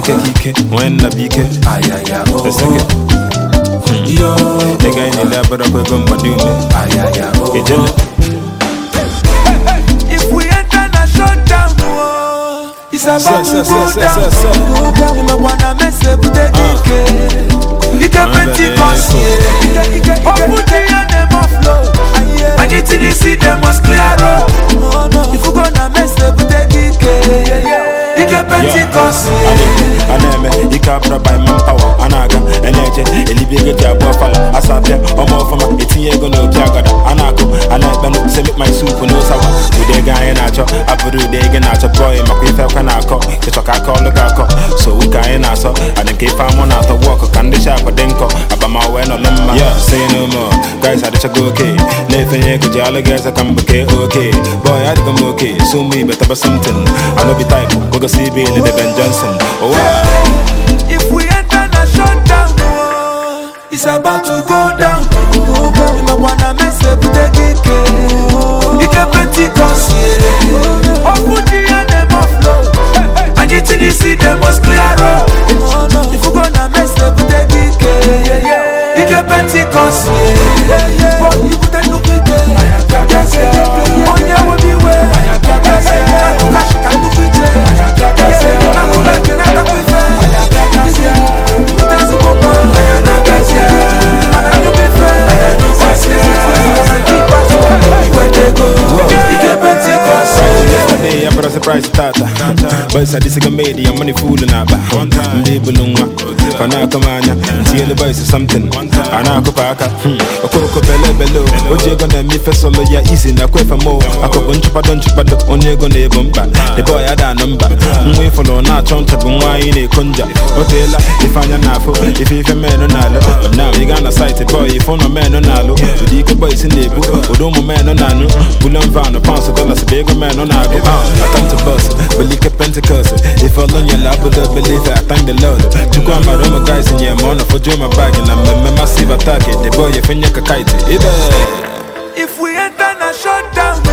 kike when na bike ayaya oh let's sing it. Oh. yo. The oh. if we enter down. the clear if mess up. Abụrụ by man power. A na-aga a na-eje elibe ego fala ọma ọfụma etinye ego n'oke agada a na-akụ a na-ekpenụ semik my soup n'ụsawa ụdị ego anyị na-achọ abụrụ ụdị ego na-achọ bọị makwa ife ekwe na-akọ ịchọ ka aka ọlụ ga-akọ so ụka anyị na-asọ adị nke ife amụ na-atọ wọkụ ka ndị shapụ dị nkọ abamawe nọlụ mma ya say no more. Guys adịchago oke na-efenye ego ji alụ gị eze ka mbụke oke bọị adịgo m oke so mụ ibe taba something. Anobi type. Gogosi ibe ile Ben Johnson. Ụwa If cdc dem must clear up. Ifugo na mess dem bute dike ike. Pentikọs ibute nukwu ike. Onye wobiwe A surprise tata. Boys, I disagree, made your money fooling up. Mbibulunga, kana kamanya, ntiele boys is something. Ana kupaka, hmm. okoko bele belo. Oh. Oje gonna me fe solo ya easy na kwe fa mo. Akoko nchupa don chupa do onye go na ebo mba. The boy ada number. Hmm, Nwe follow na choncha bu nwa yi na konja. Otela ifanya na afo, if ife meno na lo. But now you gonna sight it boy, if no meno na lo. Udi ko boys in the book, odomo meno na no. Bulan van, pounds of dollars, big man on I go out. I come to bus, believe a Pentecost. If all on your the I thank the Lord. To go my Roma guys in your money for doing my bag, and I'm a massive attack. The boy, if you kite it. If we enter na shutdown,